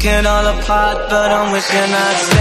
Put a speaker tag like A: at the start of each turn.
A: Took all apart, but I'm wishing I'd stay.